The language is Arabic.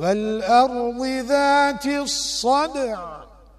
والأرض ذات الصدع.